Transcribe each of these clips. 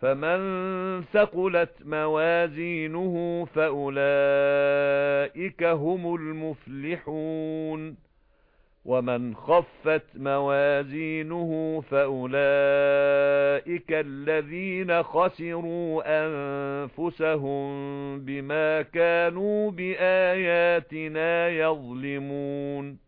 فَمَن ثَقُلَتْ مَوَازِينُهُ فَأُولَئِكَ هُمُ الْمُفْلِحُونَ وَمَنْ خَفَّتْ مَوَازِينُهُ فَأُولَئِكَ الَّذِينَ خَسِرُوا أَنفُسَهُم بِمَا كَانُوا بِآيَاتِنَا يَظْلِمُونَ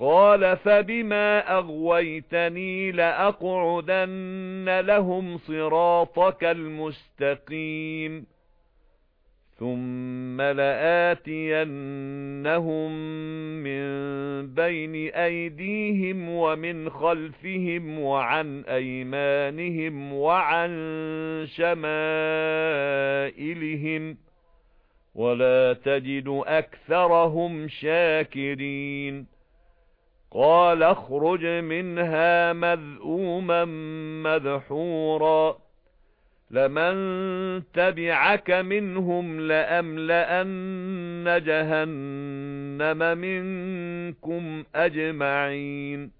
قَالَ فَبِمَا أَغْوَيْتَنِي لَأَقْعُدَنَّ لَهُمْ صِرَاطَكَ الْمُسْتَقِيمَ ثُمَّ لَآتِيَنَّهُمْ مِنْ بَيْنِ أَيْدِيهِمْ وَمِنْ خَلْفِهِمْ وَعَنْ أَيْمَانِهِمْ وَعَنْ شَمَائِلِهِمْ وَلَا تَجِدُ أَكْثَرَهُمْ شَاكِرِينَ قَالَ اخْرُجْ مِنْهَا مَذْءُومًا مَدْحُورًا. لَمَن تَبِعَكَ مِنْهُمْ لَأَمْلَأَنَّ جَهَنَّمَ مِنكُمْ أَجْمَعِينَ.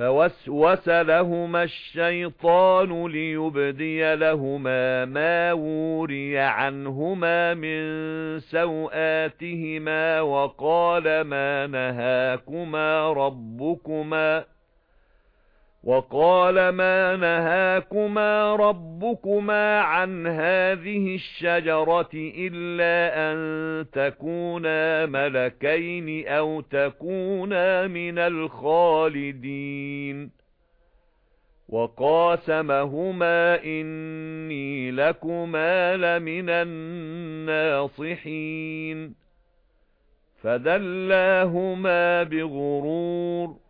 فَوَسْوَسَ لَهُمَا الشَّيْطَانُ لِيُبْدِيَ لَهُمَا مَا وُورِيَ عَنْهُمَا مِنْ سَوْآتِهِمَا وَقَالَ مَا نَهَاكُمَا رَبُّكُمَا وَقَالَ مَا نَهَاكُمَا رَبُّكُمَا عَنْ هَذِهِ الشَّجَرَةِ إِلَّا أَن تَكُونَا مَلَكَيْنِ أَوْ تَكُونَا مِنَ الْخَالِدِينَ. وَقَاسَمَهُمَا إِنِّي لَكُمَا لَمِنَ النَّاصِحِينَ. فَدَلَّاهُمَا بِغُرُورٍ.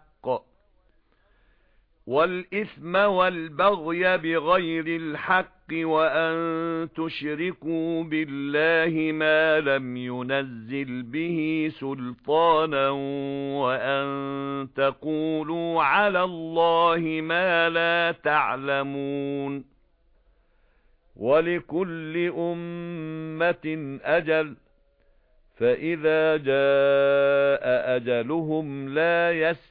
وَالْإِثْمَ وَالْبَغْيَ بِغَيْرِ الْحَقِّ وَأَن تُشْرِكُوا بِاللَّهِ مَا لَمْ يُنَزِّلْ بِهِ سُلْطَانًا وَأَن تَقُولُوا عَلَى اللَّهِ مَا لَا تَعْلَمُونَ وَلِكُلِّ أُمَّةٍ أَجَلٌ فَإِذَا جَاءَ أَجَلُهُمْ لَا يَسْتَأْخِرُونَ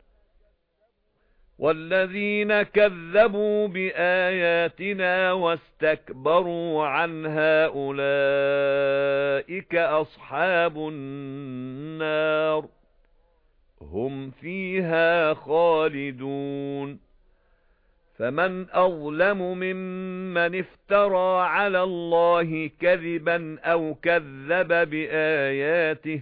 وَالَّذِينَ كَذَّبُوا بِآيَاتِنَا وَاسْتَكْبَرُوا عَنْهَا أُولَئِكَ أَصْحَابُ النَّارِ هُمْ فِيهَا خَالِدُونَ فَمَنْ أَظْلَمُ مِمَّنِ افْتَرَى عَلَى اللَّهِ كَذِبًا أَوْ كَذَّبَ بِآيَاتِهِ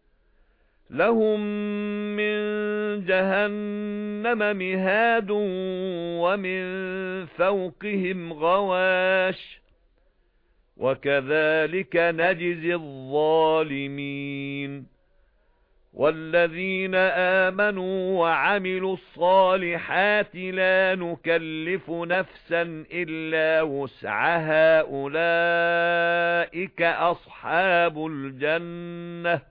لَهُم مِّن جَهَنَّمَ مِهَادٌ وَمِن فَوْقِهِمْ غَوَاشٍ وَكَذَلِكَ نَجْزِي الظَّالِمِينَ وَالَّذِينَ آمَنُوا وَعَمِلُوا الصَّالِحَاتِ لَا نُكَلِّفُ نَفْسًا إِلَّا وُسْعَهَا أُولَئِكَ أَصْحَابُ الْجَنَّةِ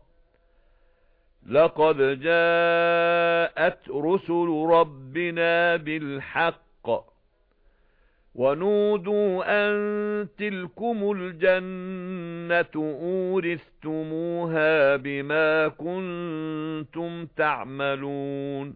لَقَدْ جَاءَتْ رُسُلُ رَبِّنَا بِالْحَقِّ وَنُودُوا أَن تِلْكُمُ الْجَنَّةُ أُورِثْتُمُوهَا بِمَا كُنتُمْ تَعْمَلُونَ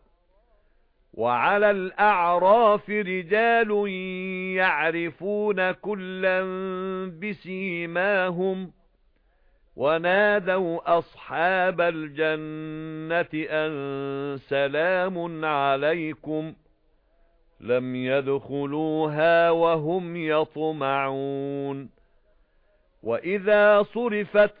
وَعَلَى الْأَعْرَافِ رِجَالٌ يَعْرِفُونَ كُلًّا بِسِيمَاهُمْ وَنَادَوْا أَصْحَابَ الْجَنَّةِ أَن سَلَامٌ عَلَيْكُمْ لَمْ يَدْخُلُوهَا وَهُمْ يَطْمَعُونَ وَإِذَا صُرِفَتْ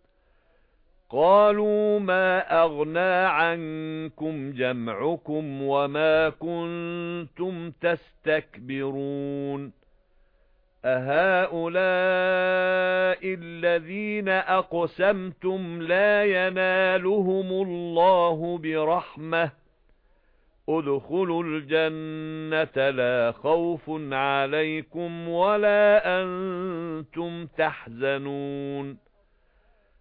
قالوا ما أغنى عنكم جمعكم وما كنتم تستكبرون أهؤلاء الذين أقسمتم لا ينالهم الله برحمة أدخلوا الجنة لا خوف عليكم ولا أنتم تحزنون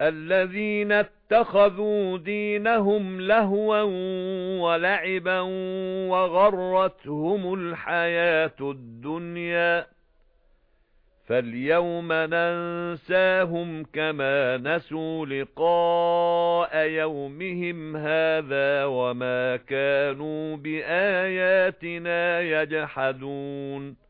الَّذِينَ اتَّخَذُوا دِينَهُمْ لَهْوًا وَلَعِبًا وَغَرَّتْهُمُ الْحَيَاةُ الدُّنْيَا فَالْيَوْمَ نَنسَاهُمْ كَمَا نَسُوا لِقَاءَ يَوْمِهِمْ هَذَا وَمَا كَانُوا بِآيَاتِنَا يَجْحَدُونَ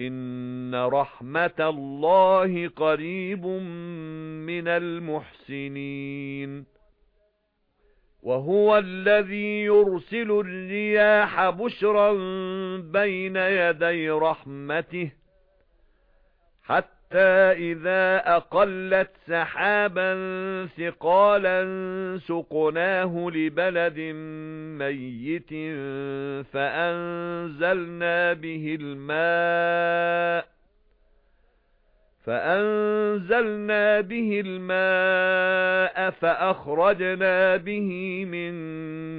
إِنَّ رَحْمَةَ اللَّهِ قَرِيبٌ مِنَ الْمُحْسِنِينَ وَهُوَ الَّذِي يُرْسِلُ الرِّيَاحَ بُشْرًا بَيْنَ يَدَيْ رَحْمَتِهِ حَتَّى حَتَّى إِذَا أَقَلَّتْ سَحَابًا ثِقَالًا سُقْنَاهُ لِبَلَدٍ مَّيِّتٍ فَأَنزَلْنَا بِهِ الْمَاءَ فَأَنزَلْنَا بِهِ الْمَاءَ فَأَخْرَجْنَا بِهِ مِن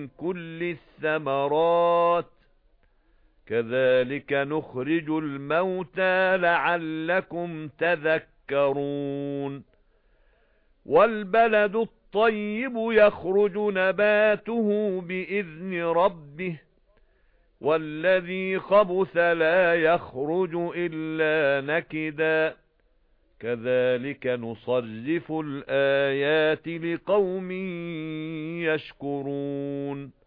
كُلِّ الثَّمَرَاتِ كَذَلِكَ نُخْرِجُ الْمَوْتَى لَعَلَّكُمْ تَذَكَّرُونَ. وَالْبَلَدُ الطَّيِّبُ يَخْرُجُ نَبَاتُهُ بِإِذْنِ رَبِّهِ وَالَّذِي خَبُثَ لَا يَخْرُجُ إِلَّا نَكِدًا. كَذَلِكَ نُصَرِّفُ الْآيَاتِ لِقَوْمٍ يَشْكُرُونَ.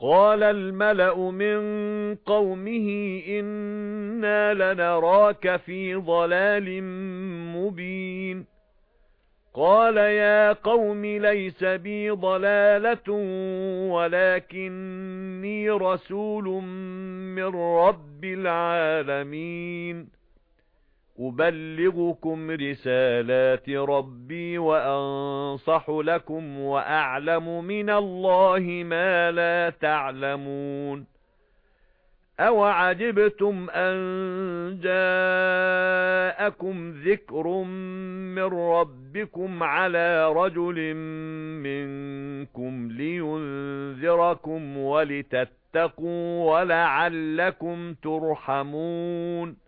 قَالَ الْمَلَأُ مِنْ قَوْمِهِ إِنَّا لَنَرَاكَ فِي ضَلَالٍ مُبِينٍ قَالَ يَا قَوْمِ لَيْسَ بِي ضَلَالَةٌ وَلَكِنِّي رَسُولٌ مِنْ رَبِّ الْعَالَمِينَ أُبَلِّغُكُمْ رِسَالَاتِ رَبِّي وَأَنصَحُ لَكُمْ وَأَعْلَمُ مِنَ اللَّهِ مَا لَا تَعْلَمُونَ أَوْ عَجِبْتُمْ أَنْ جَاءَكُمْ ذِكْرٌ مِنْ رَبِّكُمْ عَلَى رَجُلٍ مِنْكُمْ لِيُنْذِرَكُمْ وَلِتَتَّقُوا وَلَعَلَّكُمْ تُرْحَمُونَ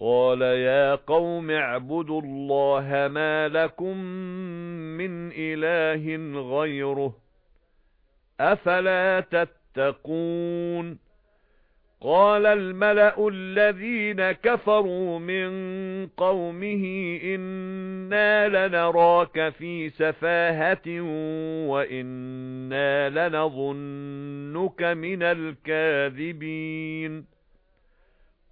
قَالَ يَا قَوْمِ اعْبُدُوا اللَّهَ مَا لَكُمْ مِنْ إِلَٰهٍ غَيْرُهُ أَفَلَا تَتَّقُونَ قَالَ الْمَلَأُ الَّذِينَ كَفَرُوا مِنْ قَوْمِهِ إِنَّا لَنَرَاكَ فِي سَفَاهَةٍ وَإِنَّا لَنَظُنُّكَ مِنَ الْكَاذِبِينَ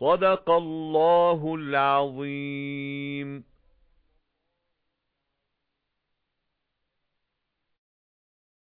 صَدَقَ اللَّهُ الْعَظِيمُ.